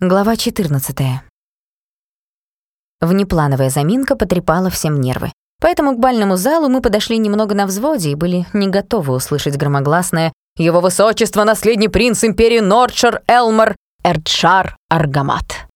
Глава 14. Внеплановая заминка потрепала всем нервы. Поэтому к бальному залу мы подошли немного на взводе и были не готовы услышать громогласное «Его высочество, наследный принц империи Нордшар Элмар Эрдшар Аргамат».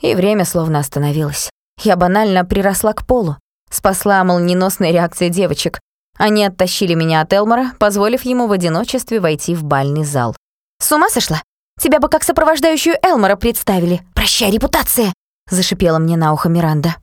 И время словно остановилось. Я банально приросла к полу. Спасла молниеносная реакция девочек. Они оттащили меня от Элмара, позволив ему в одиночестве войти в бальный зал. «С ума сошла? Тебя бы как сопровождающую Элмора представили. Прощай, репутация!» — зашипела мне на ухо Миранда.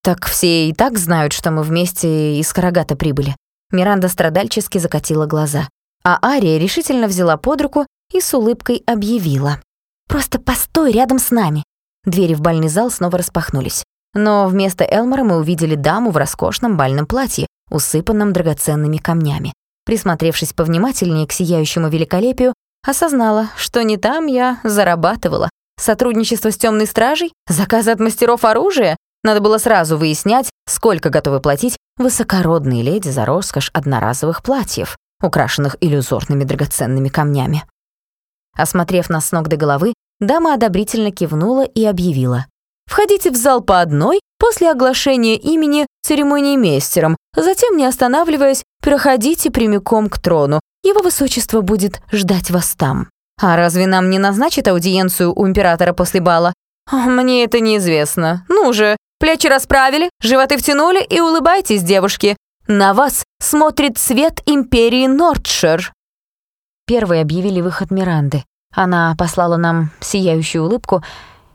«Так все и так знают, что мы вместе из Карагата прибыли». Миранда страдальчески закатила глаза. А Ария решительно взяла под руку и с улыбкой объявила. «Просто постой рядом с нами». Двери в бальный зал снова распахнулись. Но вместо Элмора мы увидели даму в роскошном бальном платье, усыпанном драгоценными камнями. Присмотревшись повнимательнее к сияющему великолепию, Осознала, что не там я зарабатывала. Сотрудничество с темной стражей? Заказ от мастеров оружия? Надо было сразу выяснять, сколько готовы платить высокородные леди за роскошь одноразовых платьев, украшенных иллюзорными драгоценными камнями. Осмотрев нас с ног до головы, дама одобрительно кивнула и объявила. «Входите в зал по одной после оглашения имени церемонии мейстером, затем, не останавливаясь, проходите прямиком к трону, его высочество будет ждать вас там. А разве нам не назначат аудиенцию у императора после бала? Мне это неизвестно. Ну же, плечи расправили, животы втянули и улыбайтесь, девушки. На вас смотрит свет империи Нордшир. Первой объявили выход Миранды. Она послала нам сияющую улыбку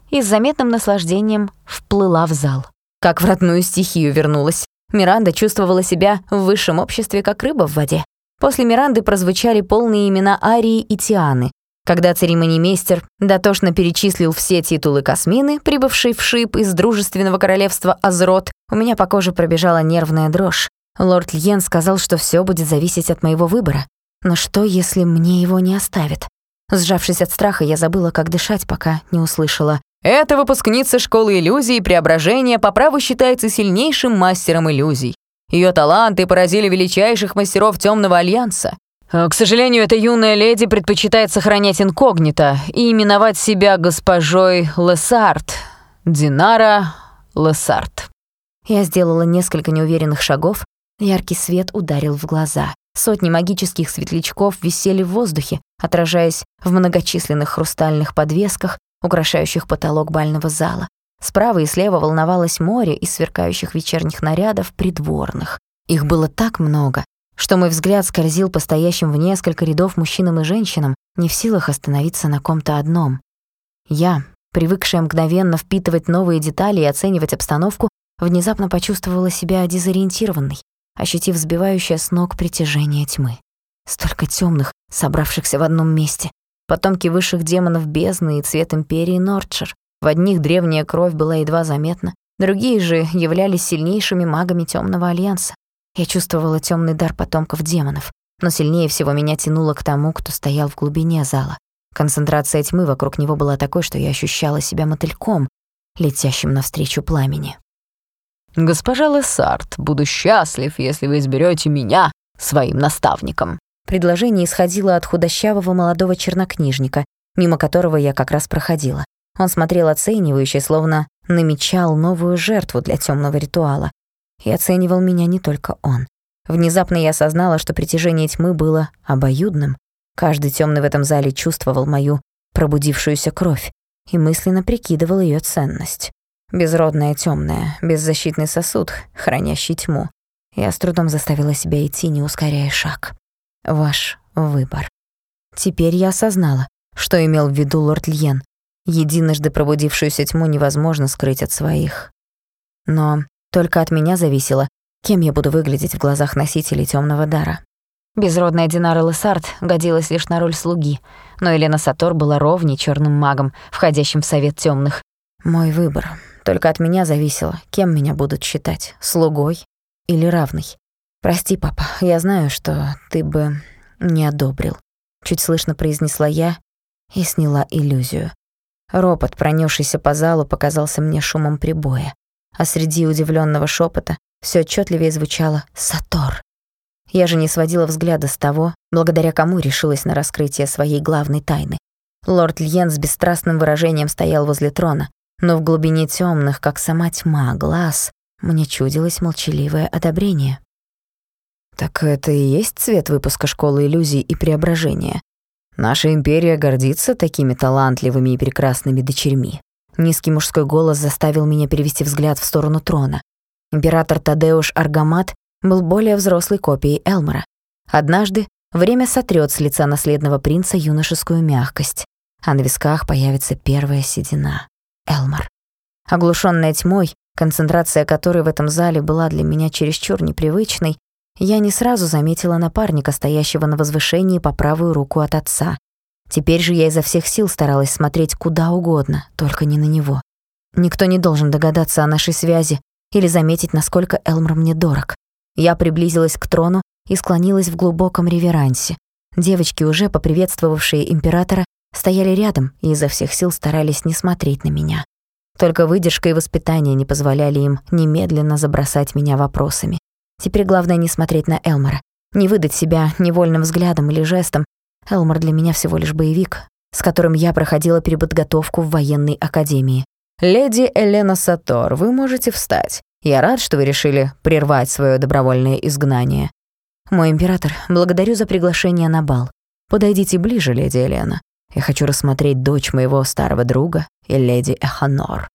и с заметным наслаждением вплыла в зал. Как в родную стихию вернулась. Миранда чувствовала себя в высшем обществе, как рыба в воде. После Миранды прозвучали полные имена Арии и Тианы. Когда церемонимейстер дотошно перечислил все титулы Космины, прибывшей в Шип из дружественного королевства Азрот, у меня по коже пробежала нервная дрожь. Лорд Льен сказал, что все будет зависеть от моего выбора. Но что, если мне его не оставят? Сжавшись от страха, я забыла, как дышать, пока не услышала. «Эта выпускница школы иллюзий и преображения по праву считается сильнейшим мастером иллюзий. Ее таланты поразили величайших мастеров Темного Альянса. Э, к сожалению, эта юная леди предпочитает сохранять инкогнито и именовать себя госпожой Лесард. Динара Лесард. Я сделала несколько неуверенных шагов. Яркий свет ударил в глаза. Сотни магических светлячков висели в воздухе, отражаясь в многочисленных хрустальных подвесках, украшающих потолок бального зала. Справа и слева волновалось море из сверкающих вечерних нарядов придворных. Их было так много, что мой взгляд скользил по стоящим в несколько рядов мужчинам и женщинам, не в силах остановиться на ком-то одном. Я, привыкшая мгновенно впитывать новые детали и оценивать обстановку, внезапно почувствовала себя дезориентированной, ощутив сбивающее с ног притяжение тьмы. Столько тёмных, собравшихся в одном месте. Потомки высших демонов бездны и цвет империи Нордшир. В одних древняя кровь была едва заметна, другие же являлись сильнейшими магами Темного Альянса. Я чувствовала темный дар потомков демонов, но сильнее всего меня тянуло к тому, кто стоял в глубине зала. Концентрация тьмы вокруг него была такой, что я ощущала себя мотыльком, летящим навстречу пламени. «Госпожа Лессард, буду счастлив, если вы изберете меня своим наставником». Предложение исходило от худощавого молодого чернокнижника, мимо которого я как раз проходила. Он смотрел оценивающе, словно намечал новую жертву для темного ритуала. И оценивал меня не только он. Внезапно я осознала, что притяжение тьмы было обоюдным. Каждый темный в этом зале чувствовал мою пробудившуюся кровь и мысленно прикидывал ее ценность. Безродная темная, беззащитный сосуд, хранящий тьму. Я с трудом заставила себя идти, не ускоряя шаг. Ваш выбор. Теперь я осознала, что имел в виду лорд Льен. Единожды пробудившуюся тьму невозможно скрыть от своих. Но только от меня зависело, кем я буду выглядеть в глазах носителей темного дара. Безродная Динара Лессард годилась лишь на роль слуги, но Елена Сатор была ровней черным магом, входящим в совет темных. Мой выбор. Только от меня зависело, кем меня будут считать, слугой или равной. Прости, папа, я знаю, что ты бы не одобрил. Чуть слышно произнесла я и сняла иллюзию. Ропот, пронесшийся по залу, показался мне шумом прибоя, а среди удивленного шепота все отчетливее звучало «Сатор». Я же не сводила взгляда с того, благодаря кому решилась на раскрытие своей главной тайны. Лорд Льен с бесстрастным выражением стоял возле трона, но в глубине темных, как сама тьма, глаз мне чудилось молчаливое одобрение. Так это и есть цвет выпуска школы иллюзий и преображения. Наша империя гордится такими талантливыми и прекрасными дочерьми. Низкий мужской голос заставил меня перевести взгляд в сторону трона. Император Тадеуш Аргамат был более взрослой копией Элмора. Однажды время сотрет с лица наследного принца юношескую мягкость, а на висках появится первая седина. Элмор. Оглушенная тьмой, концентрация которой в этом зале была для меня чересчур непривычной, я не сразу заметила напарника, стоящего на возвышении по правую руку от отца. Теперь же я изо всех сил старалась смотреть куда угодно, только не на него. Никто не должен догадаться о нашей связи или заметить, насколько Элмор мне дорог. Я приблизилась к трону и склонилась в глубоком реверансе. Девочки, уже поприветствовавшие императора, стояли рядом и изо всех сил старались не смотреть на меня. Только выдержка и воспитание не позволяли им немедленно забросать меня вопросами. Теперь главное не смотреть на Элмора, не выдать себя невольным взглядом или жестом. Элмор для меня всего лишь боевик, с которым я проходила переподготовку в военной академии. «Леди Элена Сатор, вы можете встать. Я рад, что вы решили прервать свое добровольное изгнание». «Мой император, благодарю за приглашение на бал. Подойдите ближе, леди Елена. Я хочу рассмотреть дочь моего старого друга и леди Эханор».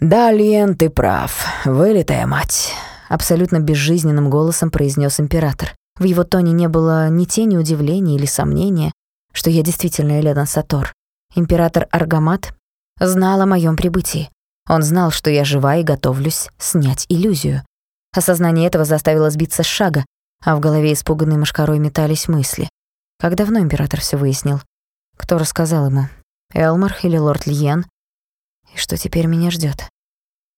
«Да, Лиен, ты прав. Вылитая мать абсолютно безжизненным голосом произнес император. В его тоне не было ни тени удивления или сомнения, что я действительно Элена Сатор. Император Аргамат знал о моем прибытии. Он знал, что я жива и готовлюсь снять иллюзию. Осознание этого заставило сбиться с шага, а в голове испуганной мошкарой метались мысли. Как давно император все выяснил? Кто рассказал ему? Элмар или лорд Льен? И что теперь меня ждет?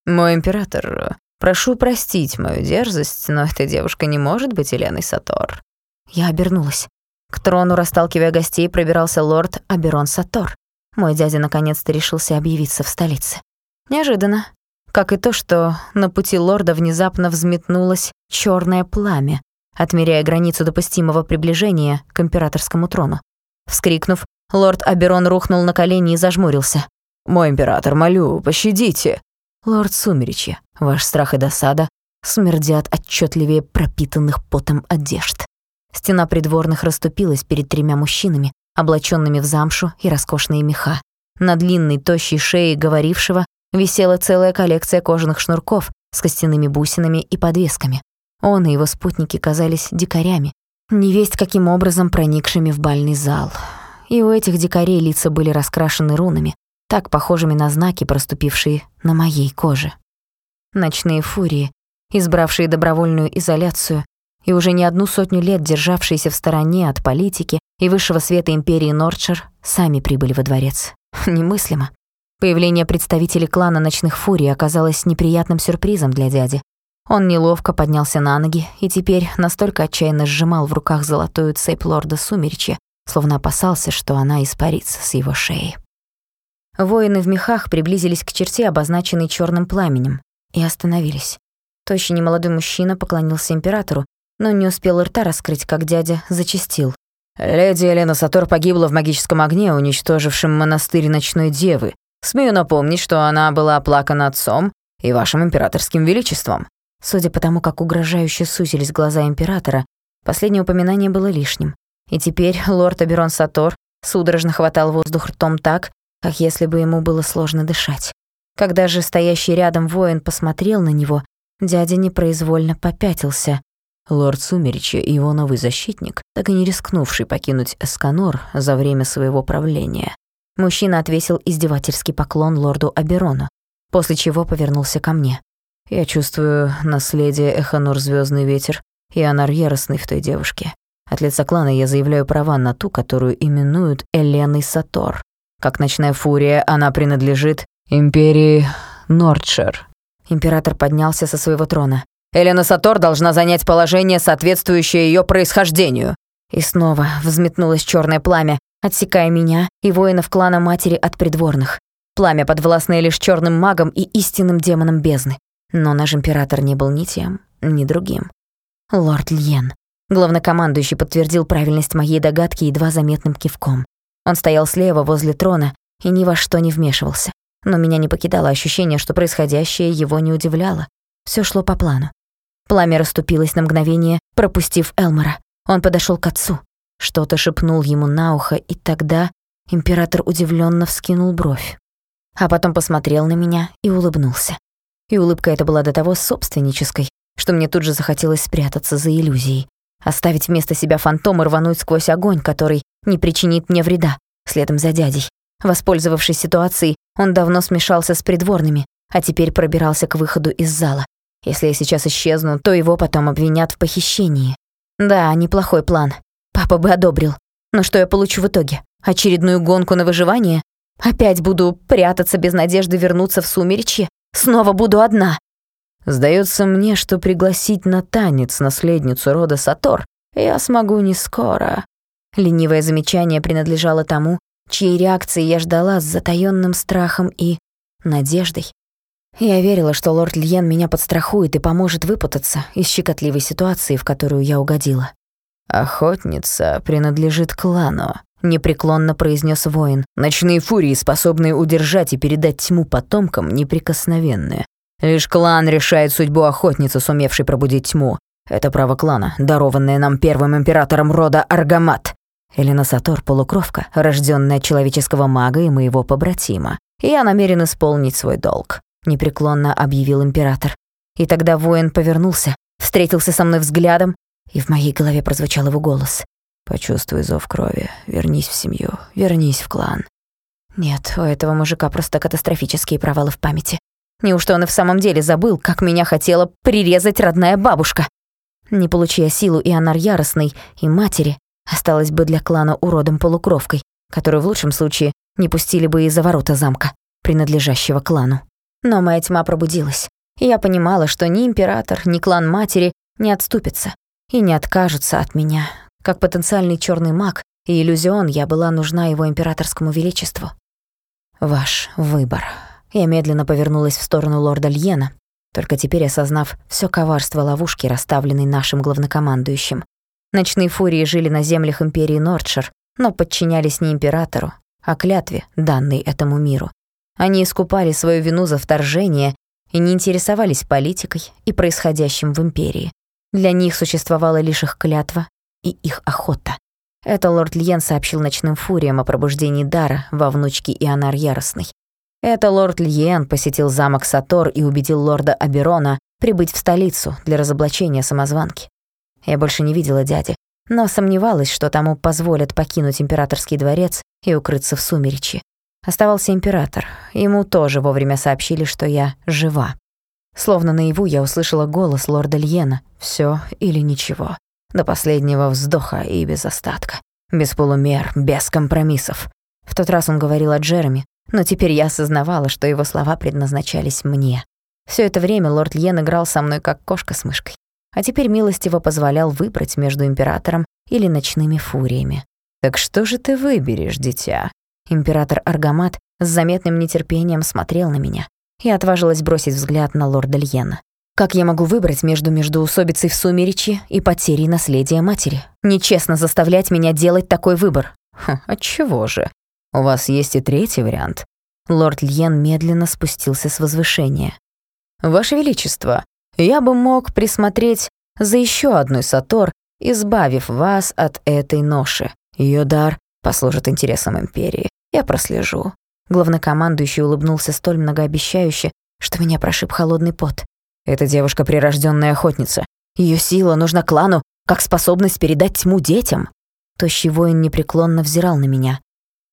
«Мой император, Прошу простить мою дерзость, но эта девушка не может быть Еленой Сатор». Я обернулась. К трону, расталкивая гостей, пробирался лорд Аберон Сатор. Мой дядя наконец-то решился объявиться в столице. Неожиданно. Как и то, что на пути лорда внезапно взметнулось черное пламя, отмеряя границу допустимого приближения к императорскому трону. Вскрикнув, лорд Аберон рухнул на колени и зажмурился. «Мой император, молю, пощадите!» «Лорд Сумеречья, ваш страх и досада смердят отчетливее пропитанных потом одежд». Стена придворных расступилась перед тремя мужчинами, облаченными в замшу и роскошные меха. На длинной, тощей шее говорившего висела целая коллекция кожаных шнурков с костяными бусинами и подвесками. Он и его спутники казались дикарями, невесть каким образом проникшими в бальный зал. И у этих дикарей лица были раскрашены рунами, так похожими на знаки, проступившие на моей коже. Ночные фурии, избравшие добровольную изоляцию и уже не одну сотню лет державшиеся в стороне от политики и высшего света империи Нордшир, сами прибыли во дворец. Немыслимо. Появление представителей клана ночных фурий оказалось неприятным сюрпризом для дяди. Он неловко поднялся на ноги и теперь настолько отчаянно сжимал в руках золотую цепь лорда Сумеречья, словно опасался, что она испарится с его шеи. Воины в мехах приблизились к черте, обозначенной черным пламенем, и остановились. Тощий немолодой мужчина поклонился императору, но не успел рта раскрыть, как дядя зачастил. «Леди Елена Сатор погибла в магическом огне, уничтожившем монастырь Ночной Девы. Смею напомнить, что она была оплакана отцом и вашим императорским величеством». Судя по тому, как угрожающе сузились глаза императора, последнее упоминание было лишним. И теперь лорд Аберон Сатор судорожно хватал воздух ртом так, как если бы ему было сложно дышать. Когда же стоящий рядом воин посмотрел на него, дядя непроизвольно попятился. Лорд Сумеречья и его новый защитник, так и не рискнувший покинуть Эсканор за время своего правления. Мужчина отвесил издевательский поклон лорду Аберону, после чего повернулся ко мне. «Я чувствую наследие Эханор Звездный ветер, и Анар яростный в той девушке. От лица клана я заявляю права на ту, которую именуют Эленой Сатор. Как ночная фурия, она принадлежит империи Нордшир. Император поднялся со своего трона. Элена Сатор должна занять положение, соответствующее ее происхождению. И снова взметнулось черное пламя, отсекая меня и воинов клана матери от придворных. Пламя, подвластное лишь черным магом и истинным демоном бездны. Но наш император не был ни тем, ни другим. Лорд Льен. Главнокомандующий подтвердил правильность моей догадки едва заметным кивком. Он стоял слева возле трона и ни во что не вмешивался. Но меня не покидало ощущение, что происходящее его не удивляло. Все шло по плану. Пламя расступилось на мгновение, пропустив Элмора. Он подошел к отцу. Что-то шепнул ему на ухо, и тогда император удивленно вскинул бровь. А потом посмотрел на меня и улыбнулся. И улыбка эта была до того собственнической, что мне тут же захотелось спрятаться за иллюзией. Оставить вместо себя фантом и рвануть сквозь огонь, который не причинит мне вреда, следом за дядей. Воспользовавшись ситуацией, он давно смешался с придворными, а теперь пробирался к выходу из зала. Если я сейчас исчезну, то его потом обвинят в похищении. Да, неплохой план. Папа бы одобрил. Но что я получу в итоге? Очередную гонку на выживание? Опять буду прятаться без надежды вернуться в сумеречье? Снова буду одна. Сдается мне, что пригласить на танец наследницу рода Сатор я смогу не скоро. Ленивое замечание принадлежало тому, чьей реакции я ждала с затаённым страхом и надеждой. Я верила, что лорд Льен меня подстрахует и поможет выпутаться из щекотливой ситуации, в которую я угодила. «Охотница принадлежит клану», — непреклонно произнес воин. «Ночные фурии, способные удержать и передать тьму потомкам, неприкосновенные. Лишь клан решает судьбу охотницы, сумевшей пробудить тьму. Это право клана, дарованное нам первым императором рода Аргамат. Элина Сатор — полукровка, рожденная человеческого мага и моего побратима. Я намерен исполнить свой долг непреклонно объявил император. И тогда воин повернулся, встретился со мной взглядом, и в моей голове прозвучал его голос. «Почувствуй зов крови, вернись в семью, вернись в клан». Нет, у этого мужика просто катастрофические провалы в памяти. Неужто он и в самом деле забыл, как меня хотела прирезать родная бабушка? Не получая силу и анар яростной, и матери, осталось бы для клана уродом-полукровкой, которую в лучшем случае не пустили бы из-за ворота замка, принадлежащего клану. Но моя тьма пробудилась, и я понимала, что ни император, ни клан матери не отступятся и не откажутся от меня. Как потенциальный черный маг и иллюзион я была нужна его императорскому величеству. Ваш выбор. Я медленно повернулась в сторону лорда Льена, только теперь осознав все коварство ловушки, расставленной нашим главнокомандующим. Ночные фурии жили на землях империи Нордшир, но подчинялись не императору, а клятве, данной этому миру. Они искупали свою вину за вторжение и не интересовались политикой и происходящим в империи. Для них существовала лишь их клятва и их охота. Это лорд Льен сообщил ночным фуриям о пробуждении дара во внучке Ионар Яростной. Это лорд Льен посетил замок Сатор и убедил лорда Аберона прибыть в столицу для разоблачения самозванки. Я больше не видела дяди, но сомневалась, что тому позволят покинуть императорский дворец и укрыться в сумеречье. Оставался император. Ему тоже вовремя сообщили, что я жива. Словно наяву я услышала голос лорда Льена. Всё или ничего. До последнего вздоха и без остатка. Без полумер, без компромиссов. В тот раз он говорил о Джереми, но теперь я осознавала, что его слова предназначались мне. Всё это время лорд Льен играл со мной как кошка с мышкой. А теперь милостиво позволял выбрать между императором или ночными фуриями. «Так что же ты выберешь, дитя?» Император Аргамат с заметным нетерпением смотрел на меня. Я отважилась бросить взгляд на лорда Льена. Как я могу выбрать между междоусобицей в сумеречье и потерей наследия матери? Нечестно заставлять меня делать такой выбор. Ха, отчего же? У вас есть и третий вариант. Лорд Льен медленно спустился с возвышения. Ваше Величество, я бы мог присмотреть за еще одной Сатор, избавив вас от этой ноши. Ее дар послужит интересам Империи. Я прослежу». Главнокомандующий улыбнулся столь многообещающе, что меня прошиб холодный пот. «Эта девушка прирожденная охотница. Ее сила нужна клану, как способность передать тьму детям». Тощий воин непреклонно взирал на меня.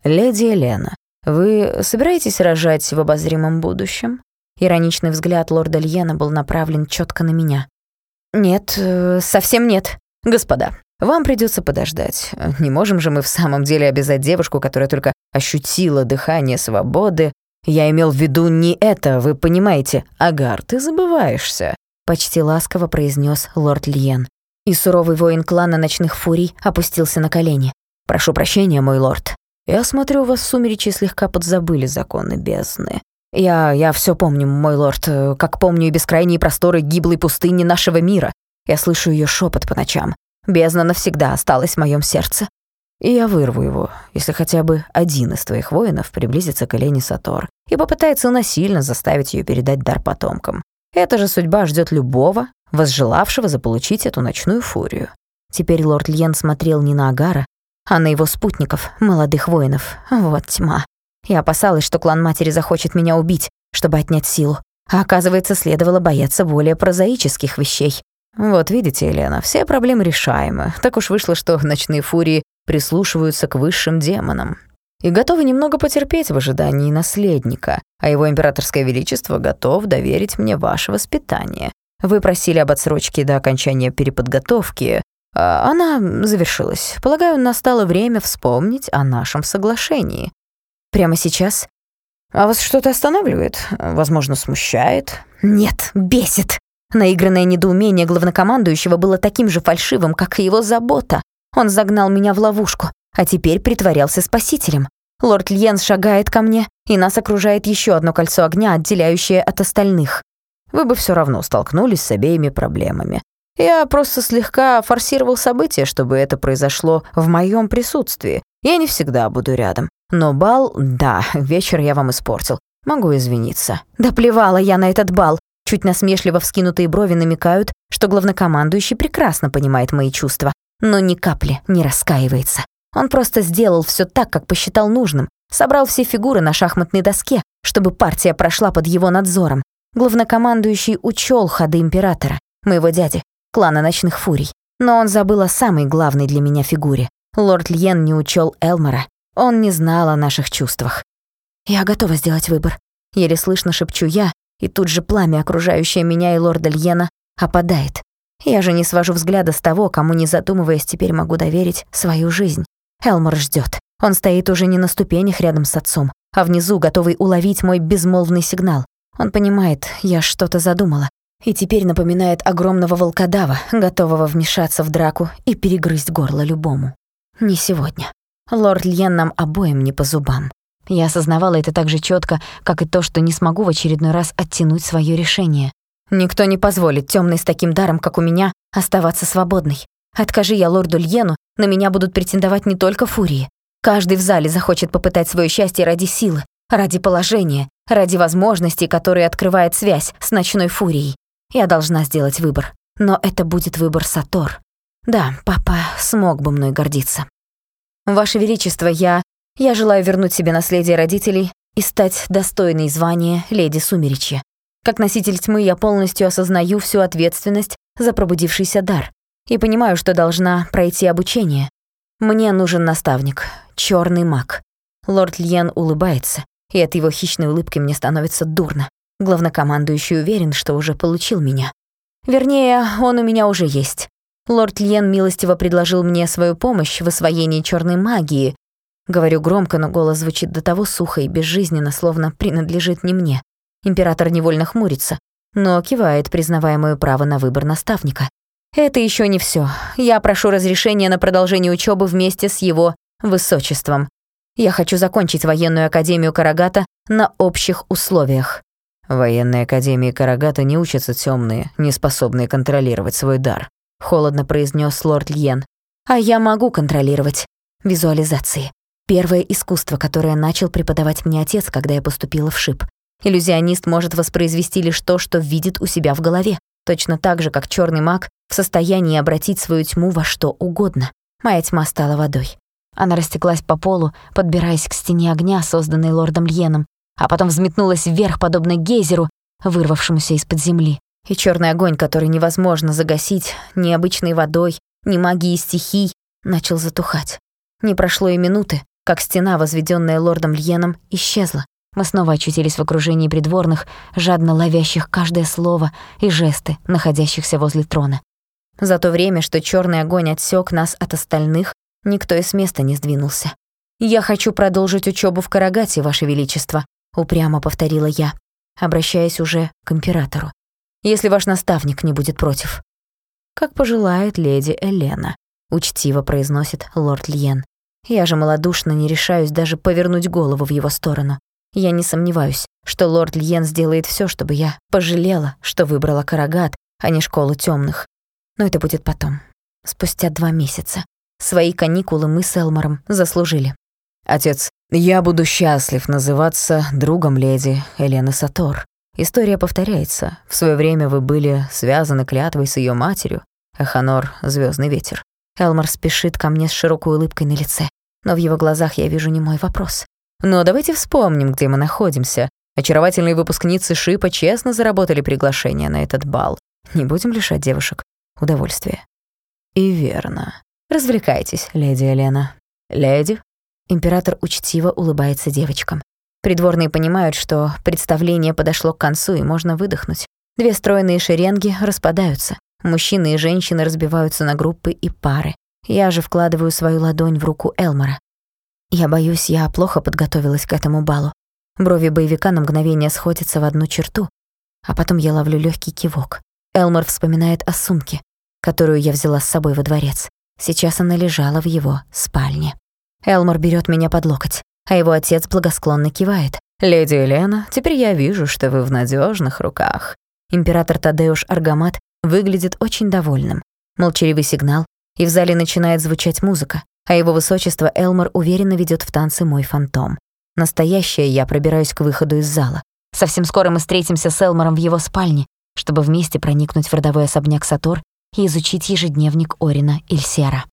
«Леди Елена, вы собираетесь рожать в обозримом будущем?» Ироничный взгляд лорда Льена был направлен четко на меня. «Нет, э, совсем нет. Господа, вам придется подождать. Не можем же мы в самом деле обязать девушку, которая только ощутила дыхание свободы. Я имел в виду не это, вы понимаете. Агар, ты забываешься», — почти ласково произнес лорд Льен. И суровый воин клана ночных фурий опустился на колени. «Прошу прощения, мой лорд. Я смотрю, вас сумеречи слегка подзабыли законы бездны. Я, я все помню, мой лорд, как помню и бескрайние просторы гиблой пустыни нашего мира. Я слышу ее шепот по ночам. Бездна навсегда осталась в моем сердце. И я вырву его, если хотя бы один из твоих воинов приблизится к Элене Сатор и попытается насильно заставить ее передать дар потомкам. Эта же судьба ждет любого, возжелавшего заполучить эту ночную фурию. Теперь лорд Льен смотрел не на Агара, а на его спутников, молодых воинов. Вот тьма. Я опасалась, что клан матери захочет меня убить, чтобы отнять силу. А оказывается, следовало бояться более прозаических вещей. Вот видите, Елена, все проблемы решаемы. Так уж вышло, что ночные фурии прислушиваются к высшим демонам и готовы немного потерпеть в ожидании наследника, а его императорское величество готов доверить мне ваше воспитание. Вы просили об отсрочке до окончания переподготовки. А она завершилась. Полагаю, настало время вспомнить о нашем соглашении. Прямо сейчас? А вас что-то останавливает? Возможно, смущает? Нет, бесит. Наигранное недоумение главнокомандующего было таким же фальшивым, как и его забота. Он загнал меня в ловушку, а теперь притворялся спасителем. Лорд Льен шагает ко мне, и нас окружает еще одно кольцо огня, отделяющее от остальных. Вы бы все равно столкнулись с обеими проблемами. Я просто слегка форсировал события, чтобы это произошло в моем присутствии. Я не всегда буду рядом. Но бал, да, вечер я вам испортил. Могу извиниться. Да плевала я на этот бал. Чуть насмешливо вскинутые брови намекают, что главнокомандующий прекрасно понимает мои чувства но ни капли не раскаивается. Он просто сделал все так, как посчитал нужным, собрал все фигуры на шахматной доске, чтобы партия прошла под его надзором. Главнокомандующий учел ходы императора, моего дяди, клана ночных фурий. Но он забыл о самой главной для меня фигуре. Лорд Льен не учел Элмора. Он не знал о наших чувствах. «Я готова сделать выбор», — еле слышно шепчу я, и тут же пламя, окружающее меня и лорда Льена, опадает. Я же не свожу взгляда с того, кому, не задумываясь, теперь могу доверить свою жизнь. Элмор ждет. Он стоит уже не на ступенях рядом с отцом, а внизу, готовый уловить мой безмолвный сигнал. Он понимает, я что-то задумала, и теперь напоминает огромного волкодава, готового вмешаться в драку и перегрызть горло любому. Не сегодня. Лорд Льен нам обоим не по зубам. Я осознавала это так же четко, как и то, что не смогу в очередной раз оттянуть свое решение. Никто не позволит темной с таким даром, как у меня, оставаться свободной. Откажи я лорду Льену, на меня будут претендовать не только фурии. Каждый в зале захочет попытать свое счастье ради силы, ради положения, ради возможностей, которые открывает связь с ночной фурией. Я должна сделать выбор. Но это будет выбор Сатор. Да, папа смог бы мной гордиться. Ваше Величество, я... Я желаю вернуть себе наследие родителей и стать достойной звания леди Сумеречья. Как носитель тьмы я полностью осознаю всю ответственность за пробудившийся дар и понимаю, что должна пройти обучение. Мне нужен наставник, черный маг. Лорд Льен улыбается, и от его хищной улыбки мне становится дурно. Главнокомандующий уверен, что уже получил меня. Вернее, он у меня уже есть. Лорд Льен милостиво предложил мне свою помощь в освоении черной магии. Говорю громко, но голос звучит до того сухо и безжизненно, словно принадлежит не мне. Император невольно хмурится, но кивает, признавая моё право на выбор наставника. Это ещё не всё. Я прошу разрешения на продолжение учёбы вместе с его высочеством. Я хочу закончить военную академию Карагата на общих условиях. В военной академии Карагата не учатся тёмные, не способные контролировать свой дар, холодно произнёс лорд Льен. А я могу контролировать визуализации. Первое искусство, которое начал преподавать мне отец, когда я поступила в ШИП. Иллюзионист может воспроизвести лишь то, что видит у себя в голове, точно так же, как черный маг в состоянии обратить свою тьму во что угодно. Моя тьма стала водой. Она растеклась по полу, подбираясь к стене огня, созданной лордом Льеном, а потом взметнулась вверх, подобно гейзеру, вырвавшемуся из-под земли. И черный огонь, который невозможно загасить ни обычной водой, ни магией стихий, начал затухать. Не прошло и минуты, как стена, возведенная лордом Льеном, исчезла, мы снова очутились в окружении придворных, жадно ловящих каждое слово и жесты, находящихся возле трона. За то время, что черный огонь отсек нас от остальных, никто из места не сдвинулся. «Я хочу продолжить учебу в Карагате, Ваше Величество», — упрямо повторила я, обращаясь уже к императору. «Если ваш наставник не будет против». «Как пожелает леди Элена», — учтиво произносит лорд Льен. Я же малодушно не решаюсь даже повернуть голову в его сторону. Я не сомневаюсь, что лорд Льен сделает все, чтобы я пожалела, что выбрала Карагат, а не школу темных. Но это будет потом, спустя два месяца, Свои каникулы мы с Элмором заслужили. Отец, я буду счастлив называться другом леди Елены Сатор. История повторяется. В свое время вы были связаны клятвой с ее матерью, Эханор — звездный ветер. Элмор спешит ко мне с широкой улыбкой на лице, но в его глазах я вижу не мой вопрос. Но давайте вспомним, где мы находимся. Очаровательные выпускницы Шипа честно заработали приглашение на этот бал. Не будем лишать девушек удовольствия. И верно. Развлекайтесь, леди Елена. Леди? Император учтиво улыбается девочкам. Придворные понимают, что представление подошло к концу и можно выдохнуть. Две стройные шеренги распадаются. Мужчины и женщины разбиваются на группы и пары. Я же вкладываю свою ладонь в руку Элмора. Я боюсь, я плохо подготовилась к этому балу. Брови боевика на мгновение сходятся в одну черту, а потом я ловлю легкий кивок. Элмор вспоминает о сумке, которую я взяла с собой во дворец. Сейчас она лежала в его спальне. Элмор берет меня под локоть, а его отец благосклонно кивает. «Леди Елена, теперь я вижу, что вы в надежных руках». Император Тадеуш Аргамат выглядит очень довольным. Молчаливый сигнал, и в зале начинает звучать музыка, а его высочество Элмор уверенно ведет в танцы мой фантом. Настоящее я пробираюсь к выходу из зала. Совсем скоро мы встретимся с Элмором в его спальне, чтобы вместе проникнуть в родовой особняк Сатор и изучить ежедневник Орина Ильсера.